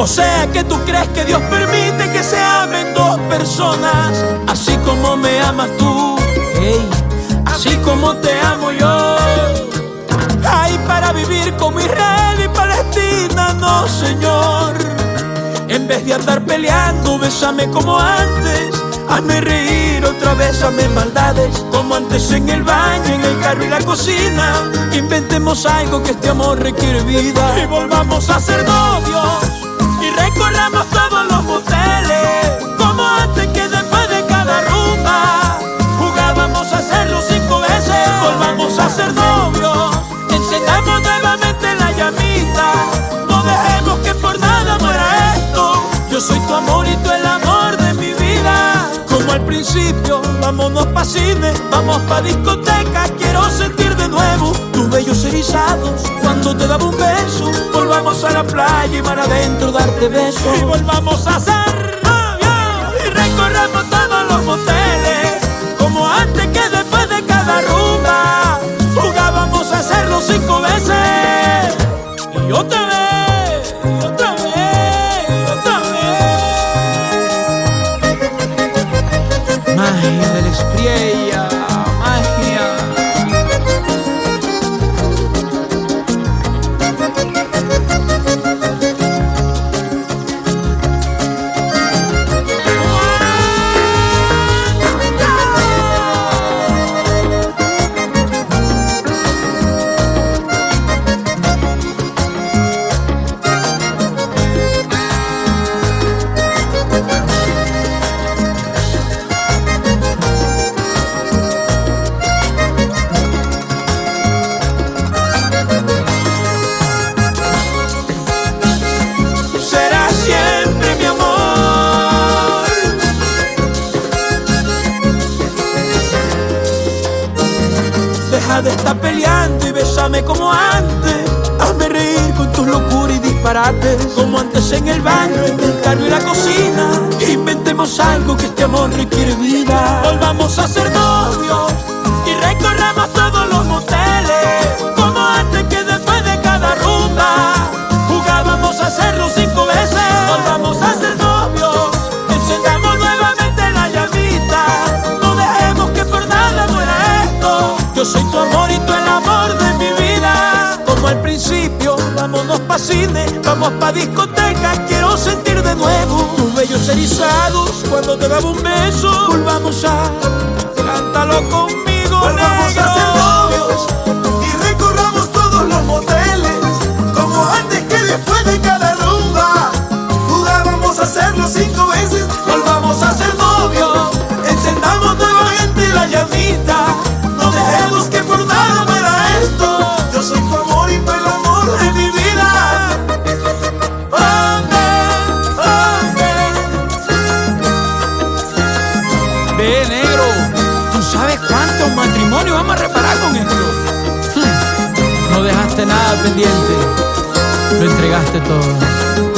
O sea que tú crees que Dios permite que se amen dos personas, así como me amas tú, hey, así como te amo yo. Ay, para vivir como Israel y Palestina, no, Señor. En vez de andar peleando, bésame como antes. Hazme reír otra vez, hazme maldades Como antes en el baño, en el carro y la cocina Inventemos algo que este amor requiere vida Y volvamos a ser vámonos pa' cine, vamos pa' discoteca, quiero sentir de nuevo tus bellos erizados cuando te daba un beso. Volvamos a la playa y mar adentro darte besos. Y volvamos a hacer novios y recorremos todos los moteles, Magia de la espriella, De estar peleando y bésame como antes. Hazme reír con tus locuras y disparates. Como antes en el baño, en el carro y la cocina. Inventemos algo que este amor requiere vida. Vámonos pa' cine, vamos pa' discoteca. Quiero sentir de nuevo tus bellos erizados. Cuando te daba un beso, volvamos a. Cántalo conmigo, Volvamos negro. Ve, negro, ¿tú sabes cuántos matrimonios vamos a reparar con esto? No dejaste nada pendiente, lo entregaste todo.